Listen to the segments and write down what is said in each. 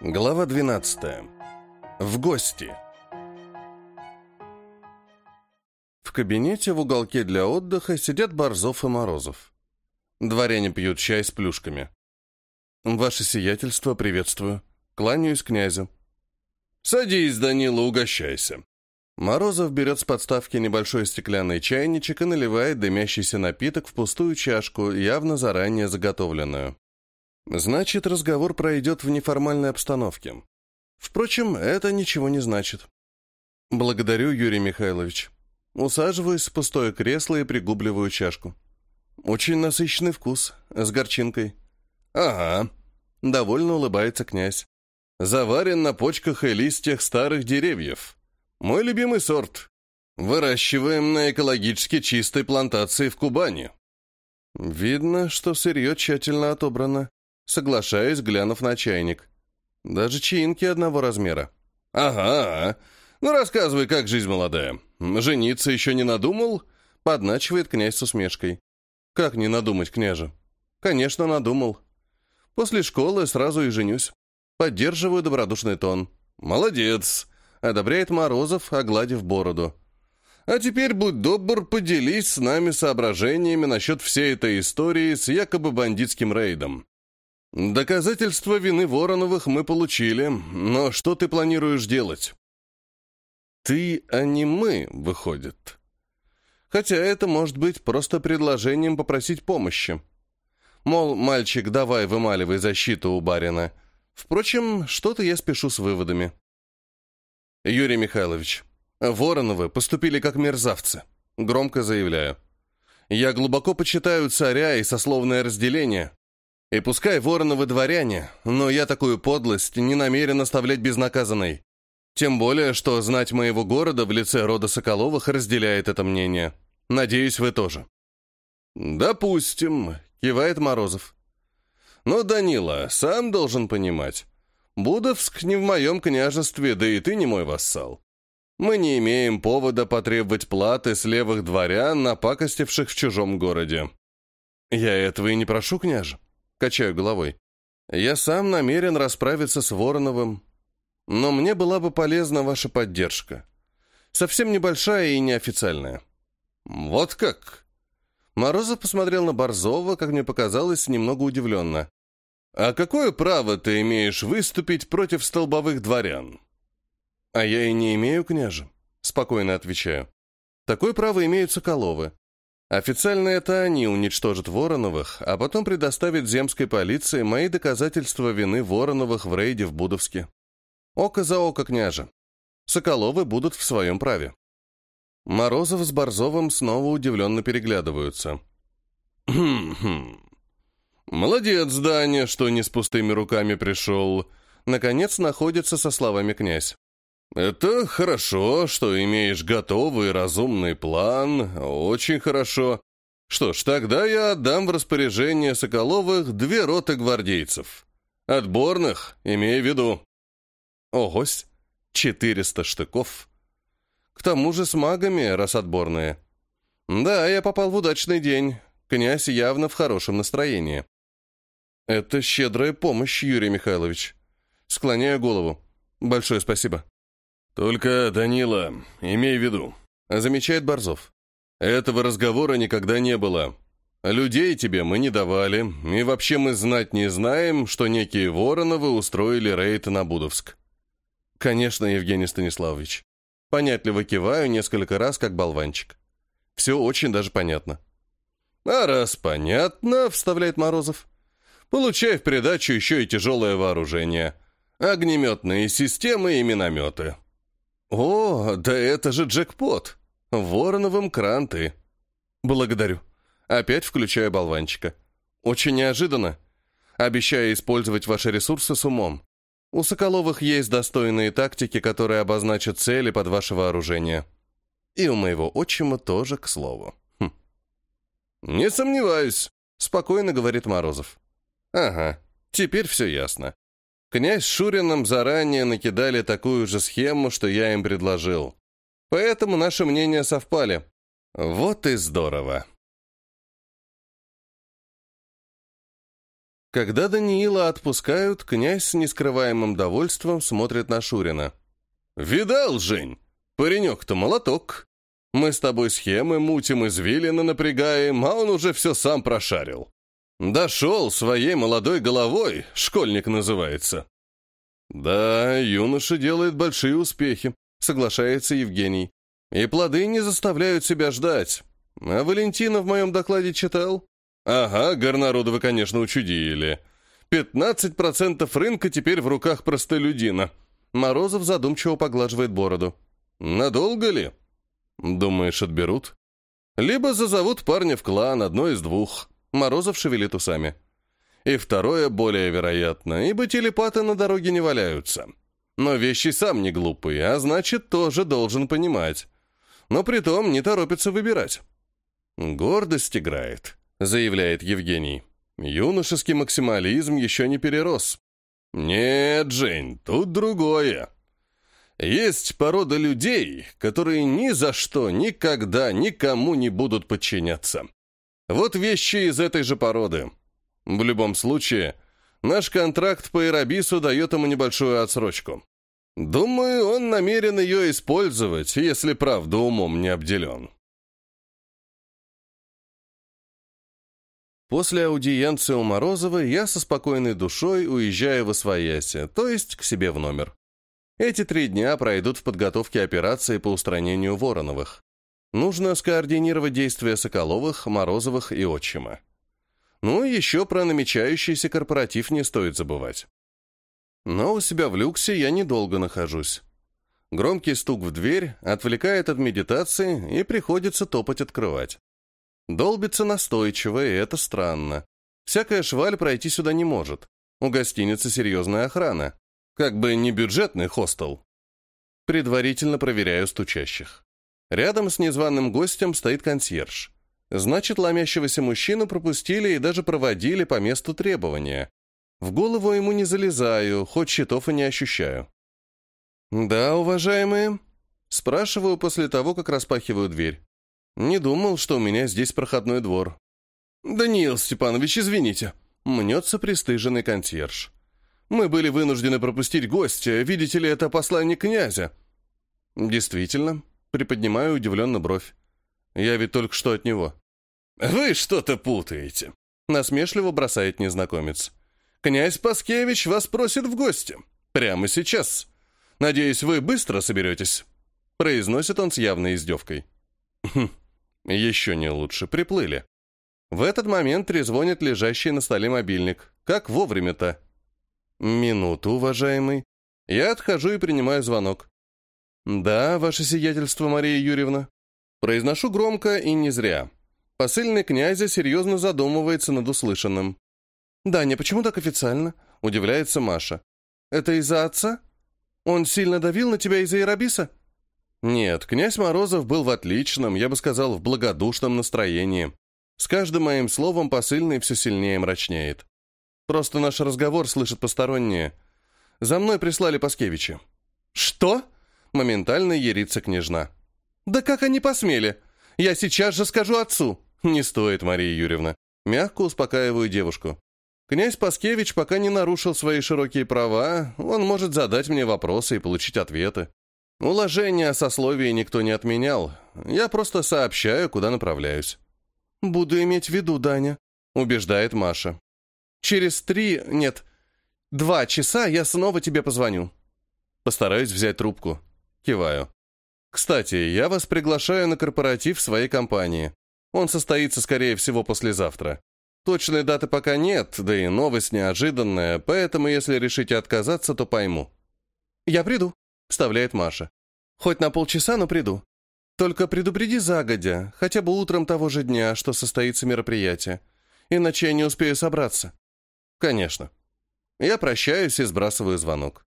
Глава 12. В гости. В кабинете в уголке для отдыха сидят Борзов и Морозов. Дворяне пьют чай с плюшками. «Ваше сиятельство, приветствую. Кланяюсь князю». «Садись, Данила, угощайся». Морозов берет с подставки небольшой стеклянный чайничек и наливает дымящийся напиток в пустую чашку, явно заранее заготовленную. Значит, разговор пройдет в неформальной обстановке. Впрочем, это ничего не значит. Благодарю, Юрий Михайлович. Усаживаюсь в пустое кресло и пригубливаю чашку. Очень насыщенный вкус, с горчинкой. Ага. Довольно улыбается князь. Заварен на почках и листьях старых деревьев. Мой любимый сорт. Выращиваем на экологически чистой плантации в Кубани. Видно, что сырье тщательно отобрано. Соглашаюсь, глянув на чайник. Даже чаинки одного размера. «Ага. Ну, рассказывай, как жизнь молодая. Жениться еще не надумал?» Подначивает князь с усмешкой. «Как не надумать, княже?» «Конечно, надумал. После школы сразу и женюсь. Поддерживаю добродушный тон». «Молодец!» — одобряет Морозов, огладив бороду. «А теперь, будь добр, поделись с нами соображениями насчет всей этой истории с якобы бандитским рейдом. Доказательства вины Вороновых мы получили, но что ты планируешь делать? Ты, а не мы, выходит. Хотя это может быть просто предложением попросить помощи. Мол, мальчик, давай вымаливай защиту у барина. Впрочем, что-то я спешу с выводами. Юрий Михайлович, Вороновы поступили как мерзавцы. Громко заявляю. Я глубоко почитаю царя и сословное разделение, и пускай Вороновы дворяне, но я такую подлость не намерен оставлять безнаказанной. Тем более, что знать моего города в лице рода Соколовых разделяет это мнение. Надеюсь, вы тоже. «Допустим», — кивает Морозов. «Но, Данила, сам должен понимать. Будовск не в моем княжестве, да и ты не мой вассал. Мы не имеем повода потребовать платы с левых дворян, напакостивших в чужом городе». «Я этого и не прошу, княже. Качаю головой. Я сам намерен расправиться с Вороновым. Но мне была бы полезна ваша поддержка. Совсем небольшая и неофициальная. Вот как? Морозов посмотрел на Борзова, как мне показалось, немного удивленно. «А какое право ты имеешь выступить против столбовых дворян?» «А я и не имею, княже», — спокойно отвечаю. «Такое право имеют Соколовы. Официально это они уничтожат Вороновых, а потом предоставят земской полиции мои доказательства вины Вороновых в рейде в Будовске. Око за око, княже. Соколовы будут в своем праве. Морозов с Борзовым снова удивленно переглядываются. «Хм-хм. Молодец, Даня, что не с пустыми руками пришел». Наконец находится со словами князь. «Это хорошо, что имеешь готовый разумный план. Очень хорошо. Что ж, тогда я отдам в распоряжение Соколовых две роты гвардейцев. Отборных, имея в виду». «Огось, четыреста штыков. К тому же с магами, раз отборные. Да, я попал в удачный день. Князь явно в хорошем настроении». «Это щедрая помощь, Юрий Михайлович». Склоняю голову. «Большое спасибо». «Только, Данила, имей в виду», — замечает Борзов. «Этого разговора никогда не было. Людей тебе мы не давали, и вообще мы знать не знаем, что некие Вороновы устроили рейд на Будовск». «Конечно, Евгений Станиславович. Понятливо киваю несколько раз, как болванчик. Все очень даже понятно». «А раз понятно», — вставляет Морозов, — «получай в придачу еще и тяжелое вооружение. Огнеметные системы и минометы». «О, да это же джекпот! Вороновым кранты!» «Благодарю. Опять включаю болванчика. Очень неожиданно. Обещаю использовать ваши ресурсы с умом. У Соколовых есть достойные тактики, которые обозначат цели под ваше вооружение. И у моего отчима тоже, к слову». Хм. «Не сомневаюсь», — спокойно говорит Морозов. «Ага, теперь все ясно. Князь с Шурином заранее накидали такую же схему, что я им предложил. Поэтому наши мнения совпали. Вот и здорово. Когда Даниила отпускают, князь с нескрываемым довольством смотрит на Шурина. «Видал, Жень? Паренек-то молоток. Мы с тобой схемы мутим, извилины напрягаем, а он уже все сам прошарил. Дошел своей молодой головой, школьник называется». «Да, юноша делает большие успехи», — соглашается Евгений. «И плоды не заставляют себя ждать. А Валентина в моем докладе читал?» «Ага, горнороду вы, конечно, учудили. 15% рынка теперь в руках простолюдина». Морозов задумчиво поглаживает бороду. «Надолго ли?» «Думаешь, отберут?» «Либо зазовут парня в клан, одно из двух». Морозов шевелит усами. И второе более вероятно, ибо телепаты на дороге не валяются. Но вещи сам не глупый, а значит, тоже должен понимать. Но притом не торопится выбирать. «Гордость играет», — заявляет Евгений. «Юношеский максимализм еще не перерос». «Нет, Жень, тут другое. Есть порода людей, которые ни за что, никогда, никому не будут подчиняться. Вот вещи из этой же породы. В любом случае, наш контракт по Ирабису дает ему небольшую отсрочку. Думаю, он намерен ее использовать, если правда умом не обделен. После аудиенции у Морозова я со спокойной душой уезжаю в Освояси, то есть к себе в номер. Эти три дня пройдут в подготовке операции по устранению Вороновых. Нужно скоординировать действия Соколовых, Морозовых и Отчима. Ну и еще про намечающийся корпоратив не стоит забывать. Но у себя в люксе я недолго нахожусь. Громкий стук в дверь отвлекает от медитации и приходится топать открывать. Долбится настойчиво, и это странно. Всякая шваль пройти сюда не может. У гостиницы серьезная охрана. Как бы не бюджетный хостел. Предварительно проверяю стучащих. Рядом с незваным гостем стоит консьерж. Значит, ломящегося мужчину пропустили и даже проводили по месту требования. В голову ему не залезаю, хоть щитов и не ощущаю. «Да, уважаемые?» Спрашиваю после того, как распахиваю дверь. Не думал, что у меня здесь проходной двор. «Даниил Степанович, извините», — мнется пристыженный консьерж. «Мы были вынуждены пропустить гостя. Видите ли, это посланник князя». «Действительно», — приподнимаю удивленно бровь. Я ведь только что от него». «Вы что-то путаете», — насмешливо бросает незнакомец. «Князь Паскевич вас просит в гости. Прямо сейчас. Надеюсь, вы быстро соберетесь», — произносит он с явной издевкой. «Хм, еще не лучше. Приплыли». В этот момент трезвонит лежащий на столе мобильник. Как вовремя-то? «Минуту, уважаемый». Я отхожу и принимаю звонок. «Да, ваше сиятельство, Мария Юрьевна». Произношу громко и не зря. Посыльный князя серьезно задумывается над услышанным. «Даня, почему так официально?» — удивляется Маша. «Это из-за отца? Он сильно давил на тебя из-за Ирабиса?» «Нет, князь Морозов был в отличном, я бы сказал, в благодушном настроении. С каждым моим словом посыльный все сильнее мрачнеет. Просто наш разговор слышат посторонние. За мной прислали Паскевича». «Что?» — моментально ерится княжна. «Да как они посмели? Я сейчас же скажу отцу!» «Не стоит, Мария Юрьевна». Мягко успокаиваю девушку. Князь Паскевич пока не нарушил свои широкие права, он может задать мне вопросы и получить ответы. Уложение о сословии никто не отменял. Я просто сообщаю, куда направляюсь. «Буду иметь в виду, Даня», — убеждает Маша. «Через три... нет, два часа я снова тебе позвоню». Постараюсь взять трубку. Киваю. Кстати, я вас приглашаю на корпоратив своей компании. Он состоится, скорее всего, послезавтра. Точной даты пока нет, да и новость неожиданная, поэтому если решите отказаться, то пойму. «Я приду», — вставляет Маша. «Хоть на полчаса, но приду. Только предупреди загодя, хотя бы утром того же дня, что состоится мероприятие. Иначе я не успею собраться». «Конечно». Я прощаюсь и сбрасываю звонок.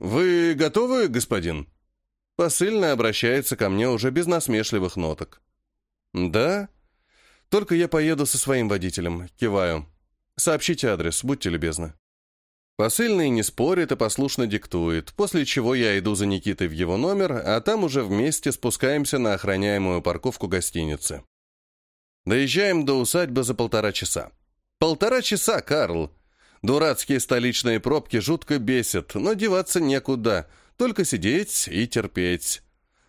«Вы готовы, господин?» Посыльный обращается ко мне уже без насмешливых ноток. «Да? Только я поеду со своим водителем. Киваю. Сообщите адрес, будьте любезны». Посыльный не спорит и послушно диктует, после чего я иду за Никитой в его номер, а там уже вместе спускаемся на охраняемую парковку гостиницы. Доезжаем до усадьбы за полтора часа. Полтора часа, Карл. Дурацкие столичные пробки жутко бесят, но деваться некуда, только сидеть и терпеть.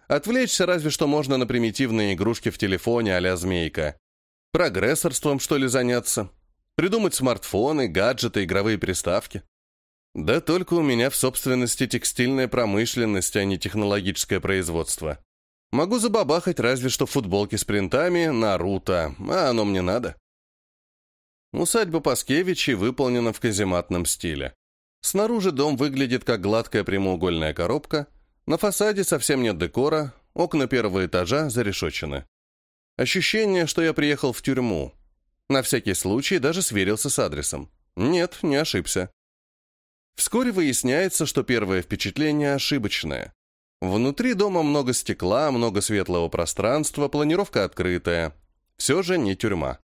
Отвлечься разве что можно на примитивные игрушки в телефоне а «Змейка». Прогрессорством, что ли, заняться? Придумать смартфоны, гаджеты, игровые приставки? Да только у меня в собственности текстильная промышленность, а не технологическое производство. Могу забабахать разве что футболки с принтами Наруто, а оно мне надо. Усадьба Паскевичей выполнена в казематном стиле. Снаружи дом выглядит как гладкая прямоугольная коробка, на фасаде совсем нет декора, окна первого этажа зарешочены. Ощущение, что я приехал в тюрьму. На всякий случай даже сверился с адресом. Нет, не ошибся. Вскоре выясняется, что первое впечатление ошибочное. Внутри дома много стекла, много светлого пространства, планировка открытая. Все же не тюрьма.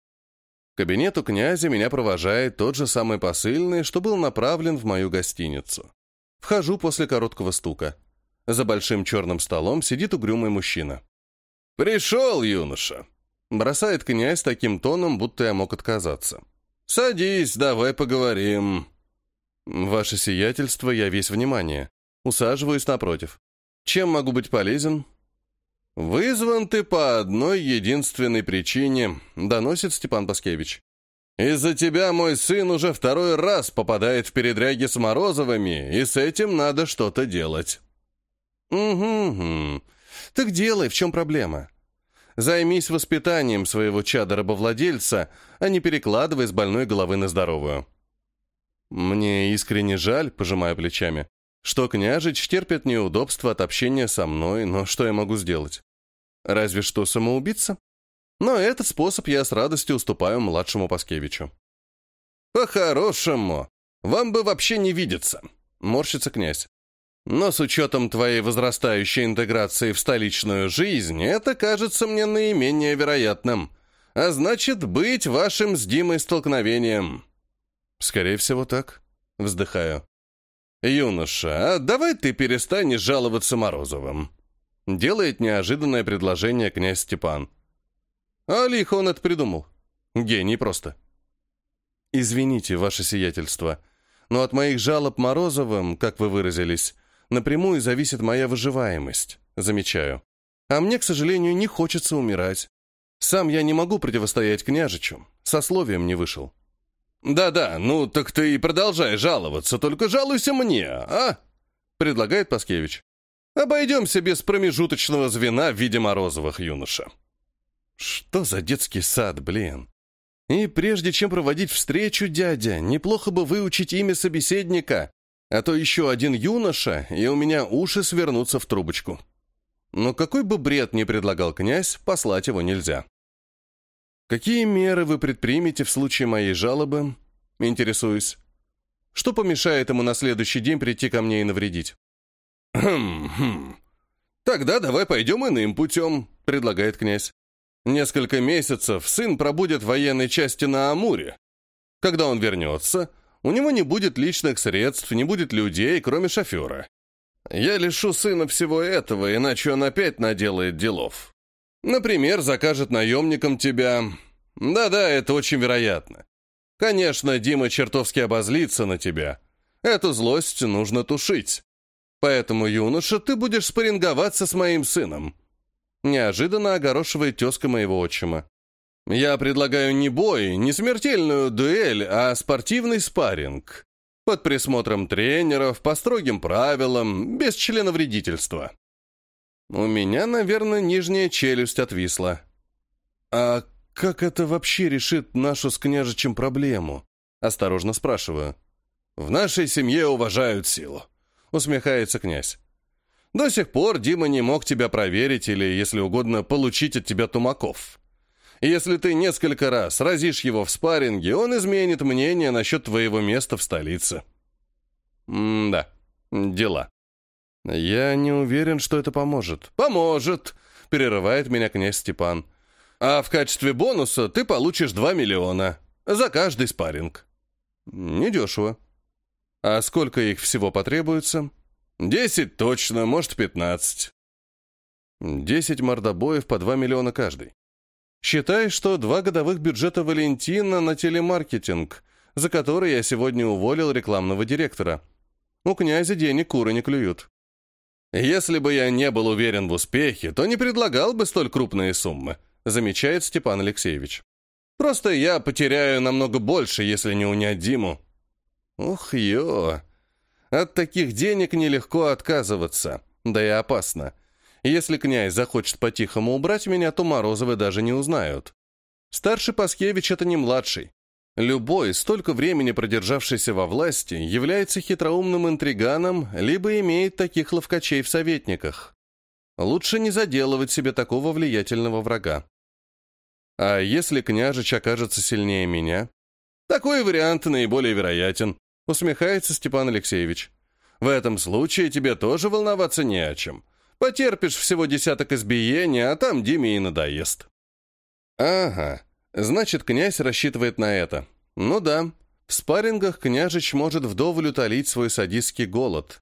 Кабинету князя меня провожает тот же самый посыльный, что был направлен в мою гостиницу. Вхожу после короткого стука. За большим черным столом сидит угрюмый мужчина. «Пришел, юноша!» Бросает князь таким тоном, будто я мог отказаться. «Садись, давай поговорим». «Ваше сиятельство, я весь внимание. Усаживаюсь напротив. Чем могу быть полезен?» «Вызван ты по одной единственной причине», — доносит Степан Паскевич. «Из-за тебя мой сын уже второй раз попадает в передряги с Морозовыми, и с этим надо что-то делать». «Угу-угу. Так делай, в чем проблема? Займись воспитанием своего чада-рабовладельца, а не перекладывай с больной головы на здоровую». Мне искренне жаль, пожимая плечами, что княжич терпит неудобства от общения со мной, но что я могу сделать? Разве что самоубийца? Но этот способ я с радостью уступаю младшему Паскевичу. «По-хорошему, вам бы вообще не видеться», — морщится князь. «Но с учетом твоей возрастающей интеграции в столичную жизнь, это кажется мне наименее вероятным. А значит, быть вашим с Димой столкновением». «Скорее всего, так». Вздыхаю. «Юноша, а давай ты перестанешь жаловаться Морозовым». Делает неожиданное предложение князь Степан. А лихо он это придумал. Гений просто. «Извините, ваше сиятельство, но от моих жалоб Морозовым, как вы выразились, напрямую зависит моя выживаемость, замечаю. А мне, к сожалению, не хочется умирать. Сам я не могу противостоять княжичу, сословием не вышел. «Да-да, ну так ты и продолжай жаловаться, только жалуйся мне, а?» предлагает Паскевич. «Обойдемся без промежуточного звена в виде Морозовых, юноша». Что за детский сад, блин? И прежде чем проводить встречу, дядя, неплохо бы выучить имя собеседника, а то еще один юноша, и у меня уши свернутся в трубочку. Но какой бы бред ни предлагал князь, послать его нельзя. «Какие меры вы предпримете в случае моей жалобы?» Интересуюсь. Что помешает ему на следующий день прийти ко мне и навредить? «Хм-хм. Тогда давай пойдем иным путем», — предлагает князь. «Несколько месяцев сын пробудет в военной части на Амуре. Когда он вернется, у него не будет личных средств, не будет людей, кроме шофера. Я лишу сына всего этого, иначе он опять наделает делов. Например, закажет наемникам тебя. Да-да, это очень вероятно. Конечно, Дима чертовски обозлится на тебя. Эту злость нужно тушить. Поэтому, юноша, ты будешь спарринговаться с моим сыном. Неожиданно огорошивает тезка моего отчима. Я предлагаю не бой, не смертельную дуэль, а спортивный спарринг. Под присмотром тренеров, по строгим правилам, без членовредительства. У меня, наверное, нижняя челюсть отвисла. «А как это вообще решит нашу с княжичем проблему?» Осторожно спрашиваю. «В нашей семье уважают силу», — усмехается князь. «До сих пор Дима не мог тебя проверить или, если угодно, получить от тебя тумаков. Если ты несколько раз разишь его в спарринге, он изменит мнение насчет твоего места в столице». «М-да, дела». «Я не уверен, что это поможет». «Поможет», — перерывает меня князь Степан. «А в качестве бонуса ты получишь 2 миллиона за каждый спарринг». «Недешево». «А сколько их всего потребуется?» «Десять точно, может, пятнадцать». «Десять мордобоев по 2 миллиона каждый». Считай, что два годовых бюджета Валентина на телемаркетинг, за который я сегодня уволил рекламного директора. У князя денег куры не клюют. Если бы я не был уверен в успехе, то не предлагал бы столь крупные суммы, замечает Степан Алексеевич. Просто я потеряю намного больше, если не унять Диму. Ух, ё. От таких денег нелегко отказываться, да и опасно. Если князь захочет по-тихому убрать меня, то Морозовы даже не узнают. Старший Паскевич — это не младший. Любой, столько времени продержавшийся во власти, является хитроумным интриганом, либо имеет таких ловкачей в советниках. Лучше не заделывать себе такого влиятельного врага. А если княжич окажется сильнее меня? Такой вариант наиболее вероятен, усмехается Степан Алексеевич. В этом случае тебе тоже волноваться не о чем. Потерпишь всего десяток избиений, а там Диме и надоест. Ага, значит, князь рассчитывает на это. Ну да, в спаррингах княжич может вдоволь утолить свой садистский голод.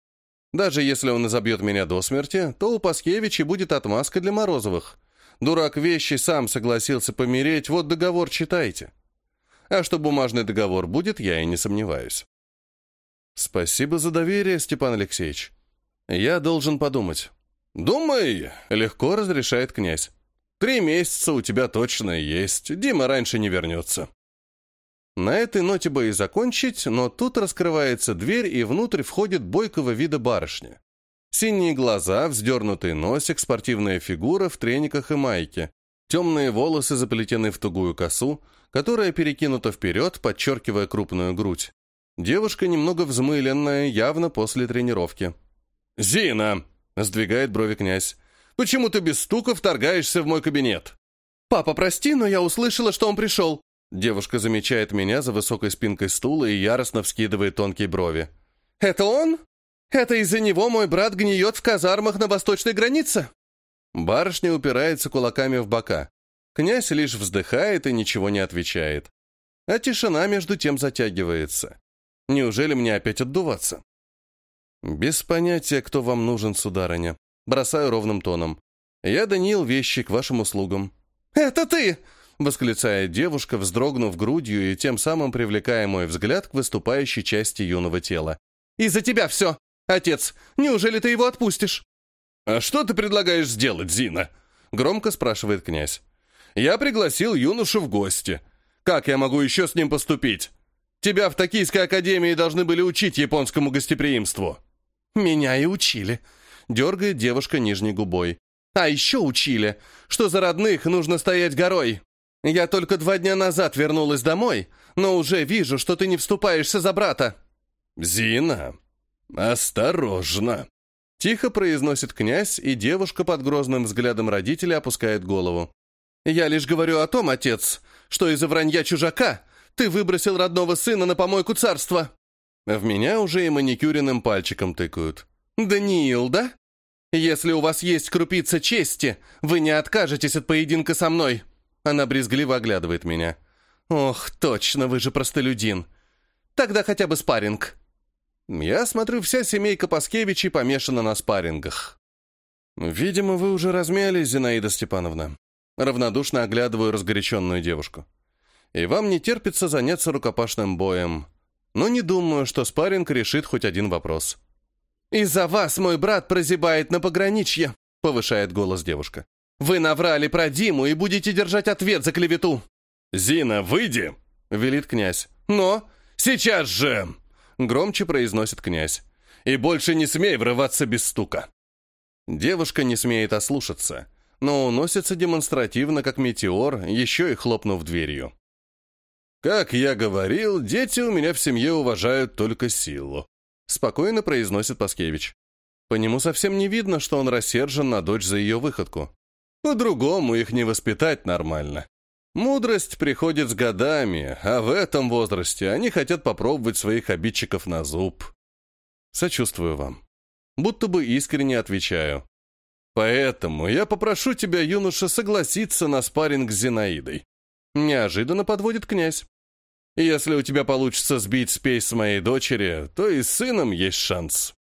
Даже если он изобьет меня до смерти, то у Паскевича будет отмазка для Морозовых. Дурак вещи сам согласился помереть, вот договор читайте. А что бумажный договор будет, я и не сомневаюсь. Спасибо за доверие, Степан Алексеевич. Я должен подумать. «Думай», — легко разрешает князь. «Три месяца у тебя точно есть. Дима раньше не вернется». На этой ноте бы и закончить, но тут раскрывается дверь, и внутрь входит бойкого вида барышня. Синие глаза, вздернутый носик, спортивная фигура в трениках и майке. Темные волосы заплетены в тугую косу, которая перекинута вперед, подчеркивая крупную грудь. Девушка немного взмыленная, явно после тренировки. «Зина!» Сдвигает брови князь. «Почему ты без стука вторгаешься в мой кабинет?» «Папа, прости, но я услышала, что он пришел». Девушка замечает меня за высокой спинкой стула и яростно вскидывает тонкие брови. «Это он? Это из-за него мой брат гниет в казармах на восточной границе?» Барышня упирается кулаками в бока. Князь лишь вздыхает и ничего не отвечает. А тишина между тем затягивается. Неужели мне опять отдуваться? «Без понятия, кто вам нужен, сударыня. Бросаю ровным тоном. Я Даниил Вещи к вашим услугам». «Это ты!» — восклицает девушка, вздрогнув грудью и тем самым привлекая мой взгляд к выступающей части юного тела. «Из-за тебя все! Отец, неужели ты его отпустишь?» «А что ты предлагаешь сделать, Зина?» — громко спрашивает князь. «Я пригласил юношу в гости. Как я могу еще с ним поступить? Тебя в Токийской академии должны были учить японскому гостеприимству». «Меня и учили», — дергает девушка нижней губой. «А еще учили, что за родных нужно стоять горой. Я только два дня назад вернулась домой, но уже вижу, что ты не вступаешься за брата». «Зина, осторожно!» Тихо произносит князь, и девушка под грозным взглядом родителя опускает голову. «Я лишь говорю о том, отец, что из-за вранья чужака ты выбросил родного сына на помойку царства». В меня уже и маникюренным пальчиком тыкают. «Даниил, да? Если у вас есть крупица чести, вы не откажетесь от поединка со мной!» Она брезгливо оглядывает меня. «Ох, точно, вы же простолюдин. Тогда хотя бы спарринг». Я смотрю, вся семейка Паскевичей помешана на спаррингах. «Видимо, вы уже размялись, Зинаида Степановна». Равнодушно оглядываю разгоряченную девушку. «И вам не терпится заняться рукопашным боем но не думаю, что спарринг решит хоть один вопрос. «Из-за вас мой брат прозябает на пограничье», — повышает голос девушка. «Вы наврали про Диму и будете держать ответ за клевету». «Зина, выйди!» — велит князь. «Но сейчас же!» — громче произносит князь. «И больше не смей врываться без стука!» Девушка не смеет ослушаться, но уносится демонстративно, как метеор, еще и хлопнув дверью. «Как я говорил, дети у меня в семье уважают только силу», — спокойно произносит Паскевич. По нему совсем не видно, что он рассержен на дочь за ее выходку. По-другому их не воспитать нормально. Мудрость приходит с годами, а в этом возрасте они хотят попробовать своих обидчиков на зуб. Сочувствую вам. Будто бы искренне отвечаю. Поэтому я попрошу тебя, юноша, согласиться на спарринг с Зинаидой. Неожиданно подводит князь. Если у тебя получится сбить спесь с моей дочери, то и с сыном есть шанс.